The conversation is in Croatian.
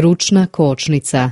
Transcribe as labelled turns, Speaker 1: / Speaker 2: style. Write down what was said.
Speaker 1: ručna kočnica.